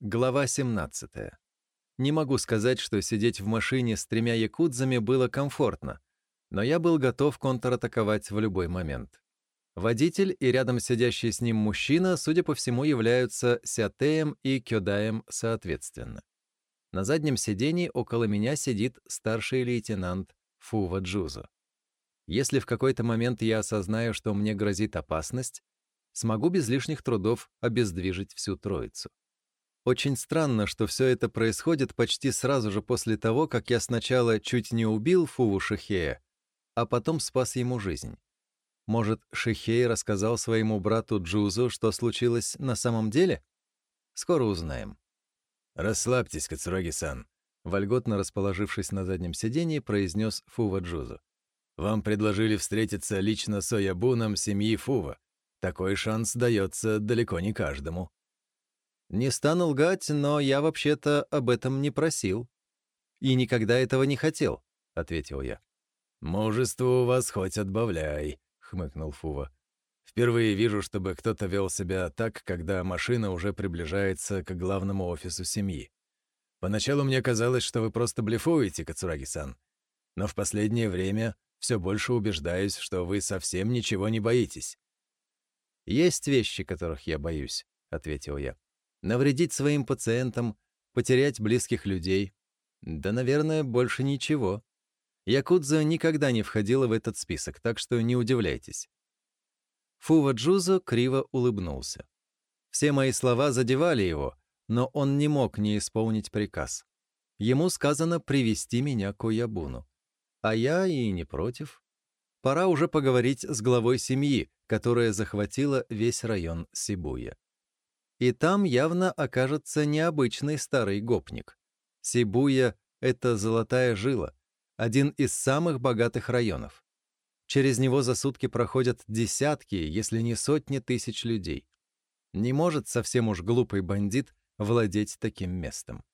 Глава 17. Не могу сказать, что сидеть в машине с тремя якудзами было комфортно, но я был готов контратаковать в любой момент. Водитель и рядом сидящий с ним мужчина, судя по всему, являются сятеем и кёдаем соответственно. На заднем сидении около меня сидит старший лейтенант Фува Джузо. Если в какой-то момент я осознаю, что мне грозит опасность, смогу без лишних трудов обездвижить всю троицу. Очень странно, что все это происходит почти сразу же после того, как я сначала чуть не убил Фуву Шихея, а потом спас ему жизнь. Может, Шихей рассказал своему брату Джузу, что случилось на самом деле? Скоро узнаем. «Расслабьтесь, Кацураги-сан», вольготно расположившись на заднем сидении, произнес Фува Джузу. «Вам предложили встретиться лично с Оябуном семьи Фува. Такой шанс дается далеко не каждому». Не стану лгать, но я вообще-то об этом не просил. И никогда этого не хотел, — ответил я. «Мужество у вас хоть отбавляй», — хмыкнул Фува. «Впервые вижу, чтобы кто-то вел себя так, когда машина уже приближается к главному офису семьи. Поначалу мне казалось, что вы просто блефуете, Кацураги-сан. Но в последнее время все больше убеждаюсь, что вы совсем ничего не боитесь». «Есть вещи, которых я боюсь», — ответил я навредить своим пациентам, потерять близких людей. Да, наверное, больше ничего. Якудза никогда не входила в этот список, так что не удивляйтесь. Фува Джузо криво улыбнулся. Все мои слова задевали его, но он не мог не исполнить приказ. Ему сказано привести меня к Уябуну. А я и не против. Пора уже поговорить с главой семьи, которая захватила весь район Сибуя. И там явно окажется необычный старый гопник. Сибуя — это золотая жила, один из самых богатых районов. Через него за сутки проходят десятки, если не сотни тысяч людей. Не может совсем уж глупый бандит владеть таким местом.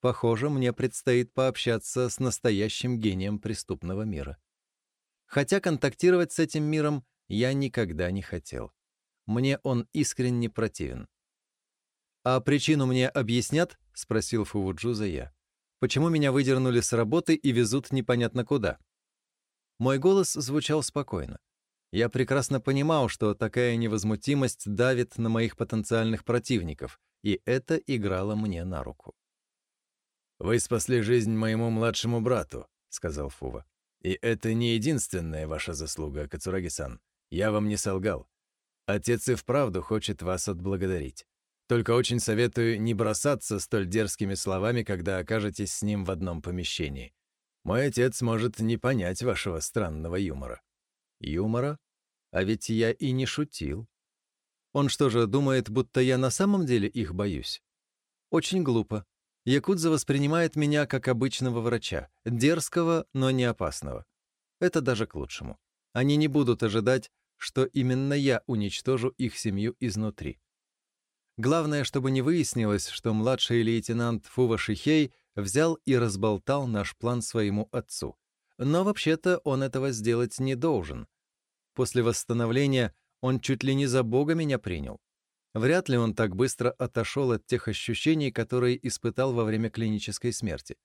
Похоже, мне предстоит пообщаться с настоящим гением преступного мира. Хотя контактировать с этим миром я никогда не хотел. Мне он искренне противен. «А причину мне объяснят?» — спросил Фувуджуза я. «Почему меня выдернули с работы и везут непонятно куда?» Мой голос звучал спокойно. Я прекрасно понимал, что такая невозмутимость давит на моих потенциальных противников, и это играло мне на руку. «Вы спасли жизнь моему младшему брату», — сказал Фува. «И это не единственная ваша заслуга, Кацураги-сан. Я вам не солгал. Отец и вправду хочет вас отблагодарить. Только очень советую не бросаться столь дерзкими словами, когда окажетесь с ним в одном помещении. Мой отец может не понять вашего странного юмора». «Юмора? А ведь я и не шутил. Он что же, думает, будто я на самом деле их боюсь? Очень глупо. Якудза воспринимает меня как обычного врача, дерзкого, но не опасного. Это даже к лучшему. Они не будут ожидать, что именно я уничтожу их семью изнутри. Главное, чтобы не выяснилось, что младший лейтенант Фува Шихей взял и разболтал наш план своему отцу. Но вообще-то он этого сделать не должен. После восстановления он чуть ли не за бога меня принял. Вряд ли он так быстро отошел от тех ощущений, которые испытал во время клинической смерти.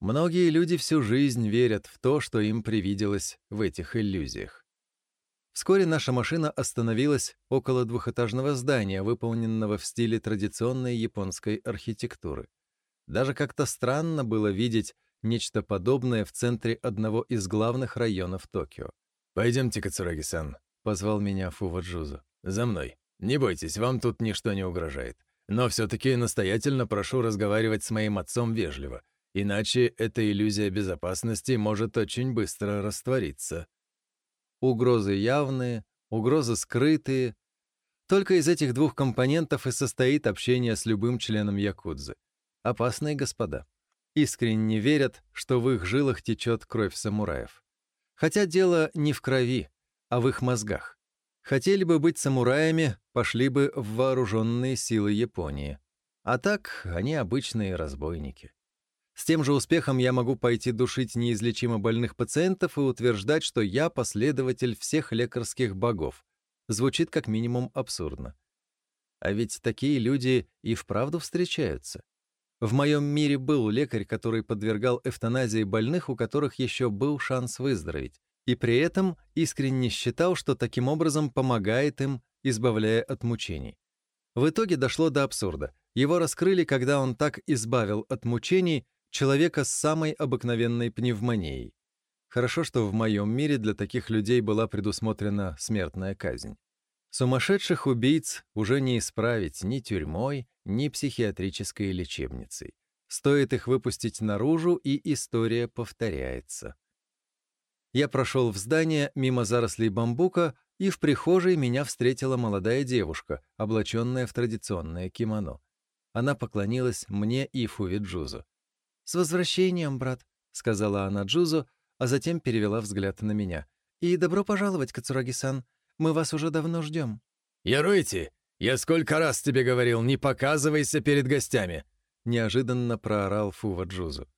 Многие люди всю жизнь верят в то, что им привиделось в этих иллюзиях. Вскоре наша машина остановилась около двухэтажного здания, выполненного в стиле традиционной японской архитектуры. Даже как-то странно было видеть нечто подобное в центре одного из главных районов Токио. «Пойдемте, Кацураги-сан», — позвал меня Фуваджузу. «За мной. Не бойтесь, вам тут ничто не угрожает. Но все-таки настоятельно прошу разговаривать с моим отцом вежливо, иначе эта иллюзия безопасности может очень быстро раствориться». Угрозы явные, угрозы скрытые. Только из этих двух компонентов и состоит общение с любым членом Якудзы. Опасные господа. Искренне верят, что в их жилах течет кровь самураев. Хотя дело не в крови, а в их мозгах. Хотели бы быть самураями, пошли бы в вооруженные силы Японии. А так они обычные разбойники. С тем же успехом я могу пойти душить неизлечимо больных пациентов и утверждать, что я последователь всех лекарских богов. Звучит как минимум абсурдно. А ведь такие люди и вправду встречаются. В моем мире был лекарь, который подвергал эвтаназии больных, у которых еще был шанс выздороветь, и при этом искренне считал, что таким образом помогает им, избавляя от мучений. В итоге дошло до абсурда. Его раскрыли, когда он так избавил от мучений человека с самой обыкновенной пневмонией. Хорошо, что в моем мире для таких людей была предусмотрена смертная казнь. Сумасшедших убийц уже не исправить ни тюрьмой, ни психиатрической лечебницей. Стоит их выпустить наружу, и история повторяется. Я прошел в здание мимо зарослей бамбука, и в прихожей меня встретила молодая девушка, облаченная в традиционное кимоно. Она поклонилась мне и Фуви Джузу. «С возвращением, брат», — сказала она Джузу, а затем перевела взгляд на меня. «И добро пожаловать, Кацураги-сан. Мы вас уже давно ждем». «Яруйте! Я сколько раз тебе говорил, не показывайся перед гостями!» Неожиданно проорал Фува Джузу.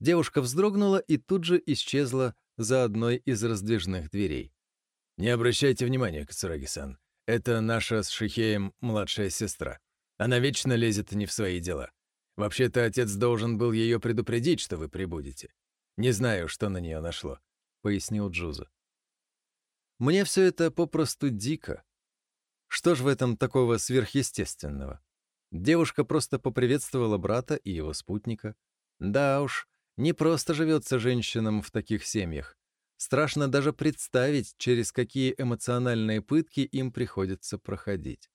Девушка вздрогнула и тут же исчезла за одной из раздвижных дверей. «Не обращайте внимания, Кацураги-сан. Это наша с Шихеем младшая сестра. Она вечно лезет не в свои дела. Вообще-то отец должен был ее предупредить, что вы прибудете. Не знаю, что на нее нашло», — пояснил Джуза. «Мне все это попросту дико. Что ж в этом такого сверхъестественного?» Девушка просто поприветствовала брата и его спутника. Да уж, не просто живется женщинам в таких семьях. Страшно даже представить, через какие эмоциональные пытки им приходится проходить.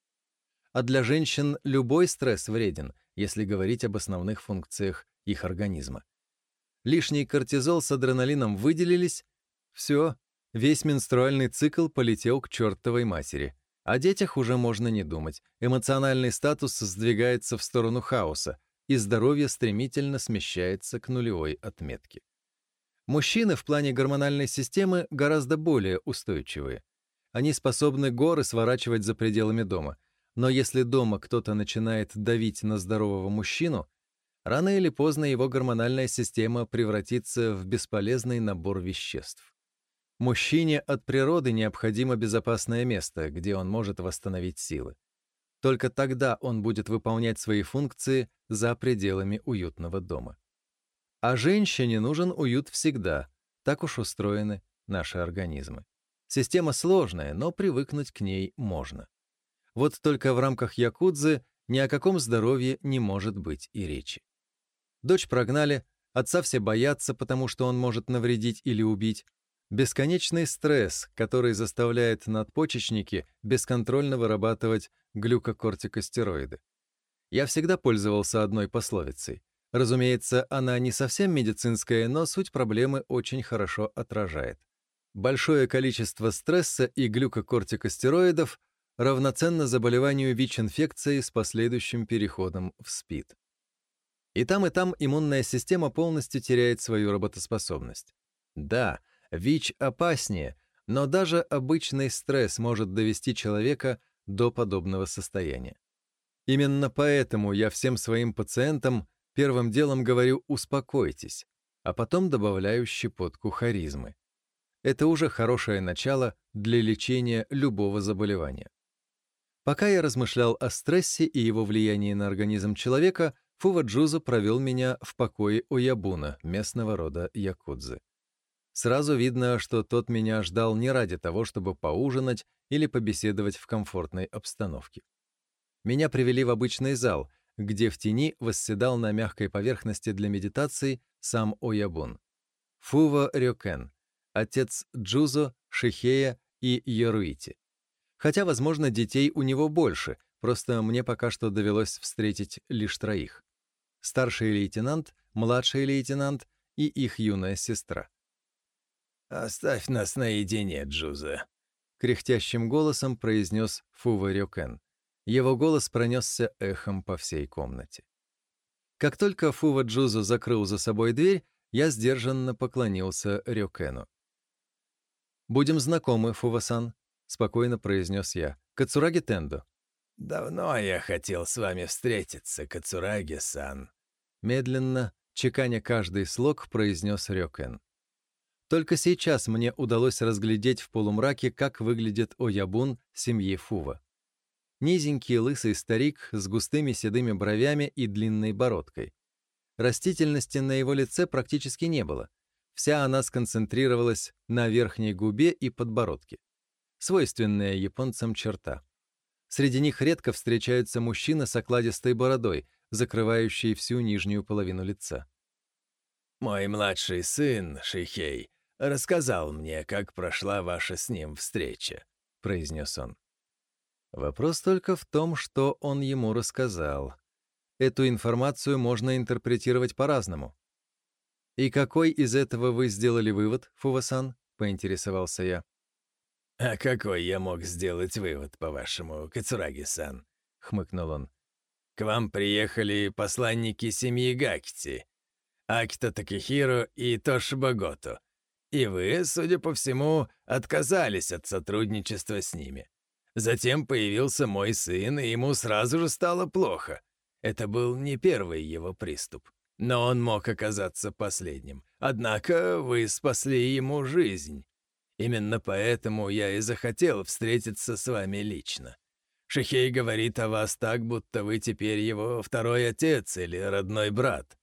А для женщин любой стресс вреден, если говорить об основных функциях их организма. Лишний кортизол с адреналином выделились, все, весь менструальный цикл полетел к чертовой матери. О детях уже можно не думать. Эмоциональный статус сдвигается в сторону хаоса, и здоровье стремительно смещается к нулевой отметке. Мужчины в плане гормональной системы гораздо более устойчивые. Они способны горы сворачивать за пределами дома. Но если дома кто-то начинает давить на здорового мужчину, Рано или поздно его гормональная система превратится в бесполезный набор веществ. Мужчине от природы необходимо безопасное место, где он может восстановить силы. Только тогда он будет выполнять свои функции за пределами уютного дома. А женщине нужен уют всегда, так уж устроены наши организмы. Система сложная, но привыкнуть к ней можно. Вот только в рамках якудзы ни о каком здоровье не может быть и речи. Дочь прогнали, отца все боятся, потому что он может навредить или убить. Бесконечный стресс, который заставляет надпочечники бесконтрольно вырабатывать глюкокортикостероиды. Я всегда пользовался одной пословицей. Разумеется, она не совсем медицинская, но суть проблемы очень хорошо отражает. Большое количество стресса и глюкокортикостероидов равноценно заболеванию ВИЧ-инфекцией с последующим переходом в СПИД. И там, и там иммунная система полностью теряет свою работоспособность. Да, ВИЧ опаснее, но даже обычный стресс может довести человека до подобного состояния. Именно поэтому я всем своим пациентам первым делом говорю «успокойтесь», а потом добавляю щепотку харизмы. Это уже хорошее начало для лечения любого заболевания. Пока я размышлял о стрессе и его влиянии на организм человека, Фува Джуза провел меня в покое Оябуна, местного рода якудзы. Сразу видно, что тот меня ждал не ради того, чтобы поужинать или побеседовать в комфортной обстановке. Меня привели в обычный зал, где в тени восседал на мягкой поверхности для медитации сам Оябун. Фува Рёкен, отец Джузо, Шихея и Йоруити. Хотя, возможно, детей у него больше, просто мне пока что довелось встретить лишь троих старший лейтенант, младший лейтенант и их юная сестра. «Оставь нас наедине, Джуза», — кряхтящим голосом произнес Фува Рюкен. Его голос пронесся эхом по всей комнате. Как только Фува Джузу закрыл за собой дверь, я сдержанно поклонился Рюкену. «Будем знакомы, Фува-сан», — спокойно произнес я. «Кацураги Тендо». «Давно я хотел с вами встретиться, Кацураги-сан», Медленно, чеканя каждый слог, произнес Рёкен. Только сейчас мне удалось разглядеть в полумраке, как выглядит Оябун семьи Фува. Низенький лысый старик с густыми седыми бровями и длинной бородкой. Растительности на его лице практически не было. Вся она сконцентрировалась на верхней губе и подбородке. Свойственная японцам черта. Среди них редко встречается мужчина с окладистой бородой, закрывающей всю нижнюю половину лица. «Мой младший сын, Шихей, рассказал мне, как прошла ваша с ним встреча», — произнес он. Вопрос только в том, что он ему рассказал. Эту информацию можно интерпретировать по-разному. «И какой из этого вы сделали вывод, Фувасан?» — поинтересовался я. «А какой я мог сделать вывод, по-вашему, Кацураги-сан?» — хмыкнул он. «К вам приехали посланники семьи Гакити, Акита Такихиро и Тошиба Гото, и вы, судя по всему, отказались от сотрудничества с ними. Затем появился мой сын, и ему сразу же стало плохо. Это был не первый его приступ. Но он мог оказаться последним. Однако вы спасли ему жизнь. Именно поэтому я и захотел встретиться с вами лично. Шихей говорит о вас так, будто вы теперь его второй отец или родной брат».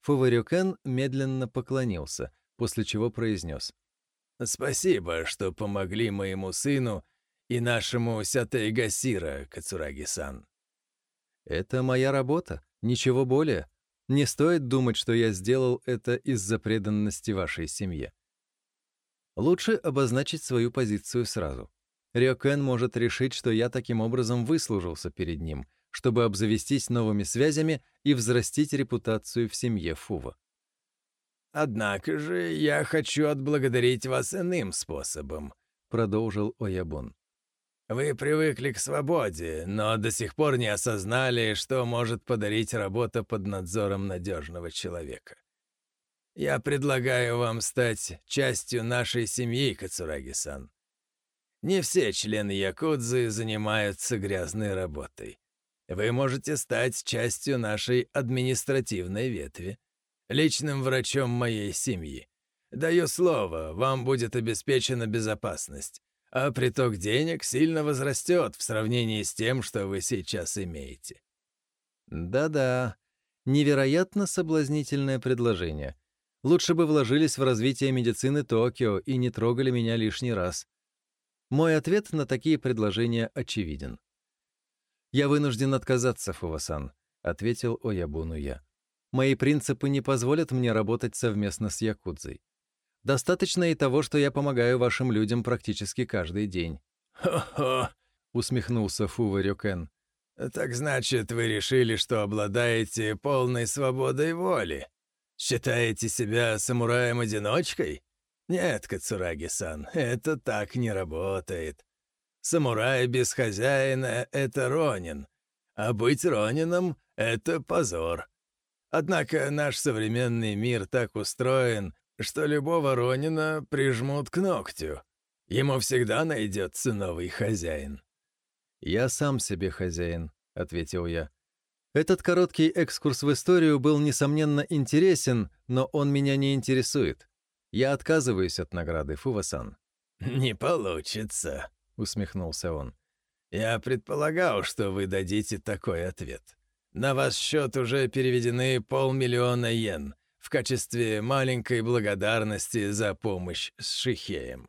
Фуварюкен медленно поклонился, после чего произнес. «Спасибо, что помогли моему сыну и нашему Сятейгасира, Кацураги-сан». «Это моя работа, ничего более», не стоит думать, что я сделал это из-за преданности вашей семье. Лучше обозначить свою позицию сразу. Рёкен может решить, что я таким образом выслужился перед ним, чтобы обзавестись новыми связями и взрастить репутацию в семье Фува. «Однако же я хочу отблагодарить вас иным способом», — продолжил Оябун. Вы привыкли к свободе, но до сих пор не осознали, что может подарить работа под надзором надежного человека. Я предлагаю вам стать частью нашей семьи, Кацураги-сан. Не все члены Якудзы занимаются грязной работой. Вы можете стать частью нашей административной ветви, личным врачом моей семьи. Даю слово, вам будет обеспечена безопасность а приток денег сильно возрастет в сравнении с тем, что вы сейчас имеете. Да-да, невероятно соблазнительное предложение. Лучше бы вложились в развитие медицины Токио и не трогали меня лишний раз. Мой ответ на такие предложения очевиден. «Я вынужден отказаться, Фувасан», — ответил Оябуну я. «Мои принципы не позволят мне работать совместно с Якудзой. Достаточно и того, что я помогаю вашим людям практически каждый день». «Хо-хо!» — усмехнулся Фува Рюкен. «Так значит, вы решили, что обладаете полной свободой воли? Считаете себя самураем-одиночкой? Нет, Кацураги-сан, это так не работает. Самурай без хозяина — это ронин, а быть ронином — это позор. Однако наш современный мир так устроен, что любого Ронина прижмут к ногтю. Ему всегда найдется новый хозяин». «Я сам себе хозяин», — ответил я. Этот короткий экскурс в историю был, несомненно, интересен, но он меня не интересует. Я отказываюсь от награды, Фувасан. «Не получится», — усмехнулся он. «Я предполагал, что вы дадите такой ответ. На ваш счет уже переведены полмиллиона йен, в качестве маленькой благодарности за помощь с Шихеем.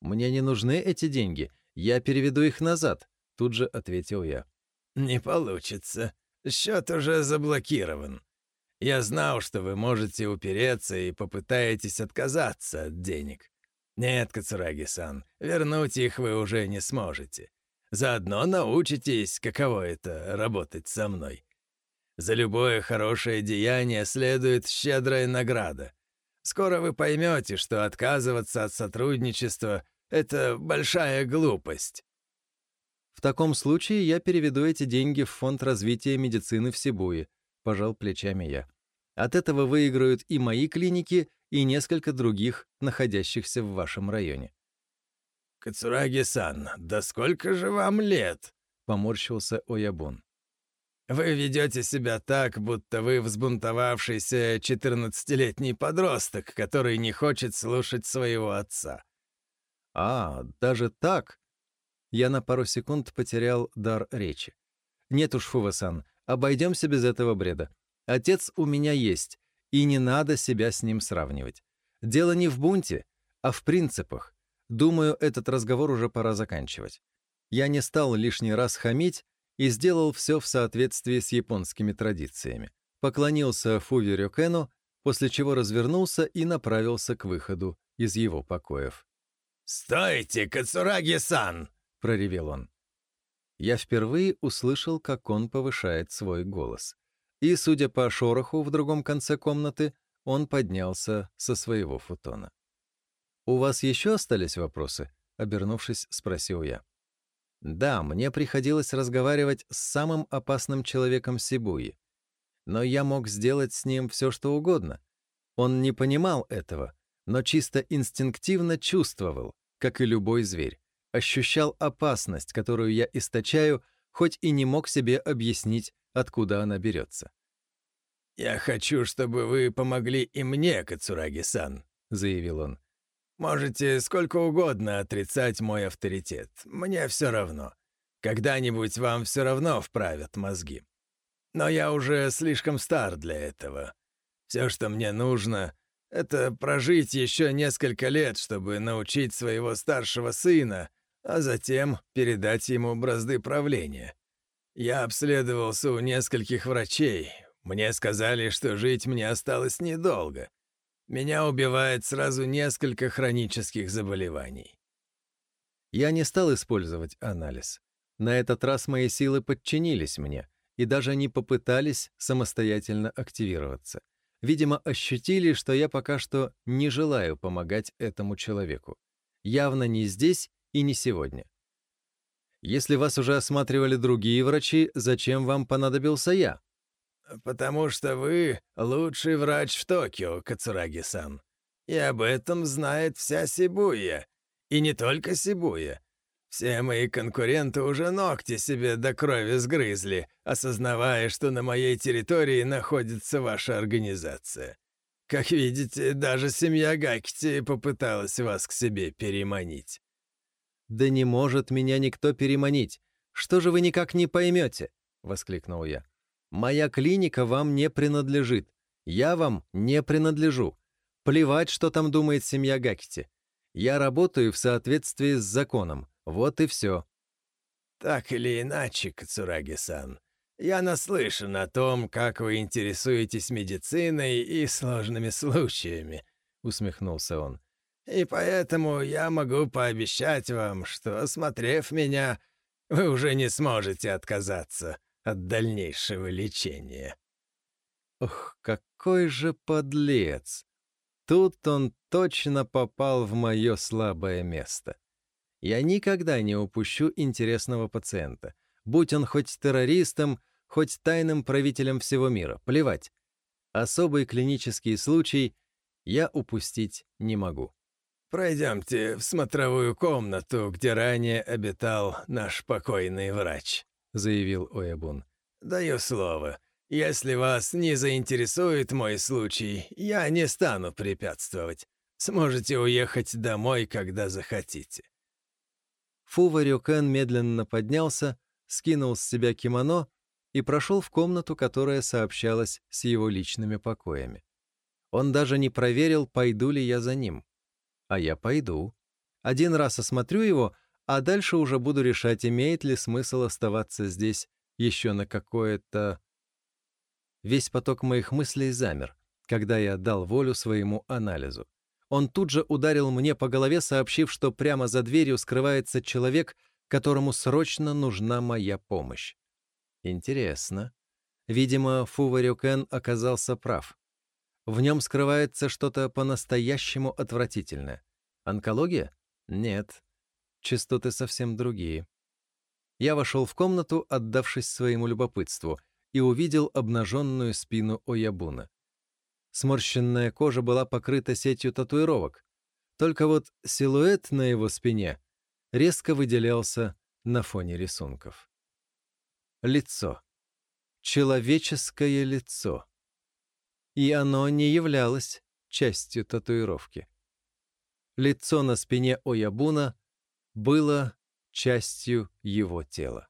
«Мне не нужны эти деньги. Я переведу их назад», — тут же ответил я. «Не получится. Счет уже заблокирован. Я знал, что вы можете упереться и попытаетесь отказаться от денег. Нет, Кацураги-сан, вернуть их вы уже не сможете. Заодно научитесь, каково это — работать со мной. За любое хорошее деяние следует щедрая награда. Скоро вы поймете, что отказываться от сотрудничества — это большая глупость. В таком случае я переведу эти деньги в фонд развития медицины в Сибуе, пожал плечами я. От этого выиграют и мои клиники, и несколько других, находящихся в вашем районе. «Кацураги-сан, да сколько же вам лет?» — поморщился Оябун. Вы ведете себя так, будто вы взбунтовавшийся четырнадцатилетний подросток, который не хочет слушать своего отца». «А, даже так?» Я на пару секунд потерял дар речи. Нет уж, Фувасан, обойдемся без этого бреда. Отец у меня есть, и не надо себя с ним сравнивать. Дело не в бунте, а в принципах. Думаю, этот разговор уже пора заканчивать. Я не стал лишний раз хамить и сделал все в соответствии с японскими традициями. Поклонился Фуви Рёкену, после чего развернулся и направился к выходу из его покоев. «Стойте, Кацураги-сан!» — проревел он. Я впервые услышал, как он повышает свой голос. И, судя по шороху в другом конце комнаты, он поднялся со своего футона. «У вас еще остались вопросы?» — обернувшись, спросил я. «Да, мне приходилось разговаривать с самым опасным человеком Сибуи. Но я мог сделать с ним все, что угодно. Он не понимал этого, но чисто инстинктивно чувствовал, как и любой зверь, ощущал опасность, которую я источаю, хоть и не мог себе объяснить, откуда она берется. «Я хочу, чтобы вы помогли и мне, Кацураги-сан», — заявил он. «Можете сколько угодно отрицать мой авторитет. Мне все равно. Когда-нибудь вам все равно вправят мозги. Но я уже слишком стар для этого. Все, что мне нужно, это прожить еще несколько лет, чтобы научить своего старшего сына, а затем передать ему бразды правления. Я обследовался у нескольких врачей. Мне сказали, что жить мне осталось недолго. Меня убивает сразу несколько хронических заболеваний. Я не стал использовать анализ. На этот раз мои силы подчинились мне и даже не попытались самостоятельно активироваться видимо, ощутили, что я пока что не желаю помогать этому человеку. Явно не здесь и не сегодня. Если вас уже осматривали другие врачи, зачем вам понадобился я? «Потому что вы лучший врач в Токио, Кацураги-сан. И об этом знает вся Сибуя. И не только Сибуя. Все мои конкуренты уже ногти себе до крови сгрызли, осознавая, что на моей территории находится ваша организация. Как видите, даже семья Гакити попыталась вас к себе переманить. «Да не может меня никто переманить. Что же вы никак не поймете?» — воскликнул я. «Моя клиника вам не принадлежит. Я вам не принадлежу. Плевать, что там думает семья Гакити. Я работаю в соответствии с законом. Вот и все. Так или иначе, Кацураги-сан, я наслышан о том, как вы интересуетесь медициной и сложными случаями, усмехнулся он. И поэтому я могу пообещать вам, что, осмотрев меня, вы уже не сможете отказаться от дальнейшего лечения. Ох, какой же подлец! Тут он точно попал в мое слабое место. Я никогда не упущу интересного пациента. Будь он хоть террористом, хоть тайным правителем всего мира, плевать. Особый клинический случай я упустить не могу. «Пройдемте в смотровую комнату, где ранее обитал наш покойный врач», — заявил Оябун. «Даю слово, если вас не заинтересует мой случай, я не стану препятствовать. Сможете уехать домой, когда захотите». Фува Рюкен медленно поднялся, скинул с себя кимоно и прошел в комнату, которая сообщалась с его личными покоями. Он даже не проверил, пойду ли я за ним. А я пойду. Один раз осмотрю его, а дальше уже буду решать, имеет ли смысл оставаться здесь еще на какое-то... Весь поток моих мыслей замер, когда я дал волю своему анализу. Он тут же ударил мне по голове, сообщив, что прямо за дверью скрывается человек, которому срочно нужна моя помощь. Интересно. Видимо, Фуварюкен оказался прав. В нем скрывается что-то по-настоящему отвратительное. Онкология? Нет. Частоты совсем другие. Я вошел в комнату, отдавшись своему любопытству, и увидел обнаженную спину Оябуна. Сморщенная кожа была покрыта сетью татуировок. Только вот силуэт на его спине резко выделялся на фоне рисунков. Лицо. Человеческое лицо. И оно не являлось частью татуировки. Лицо на спине Оябуна было частью его тела.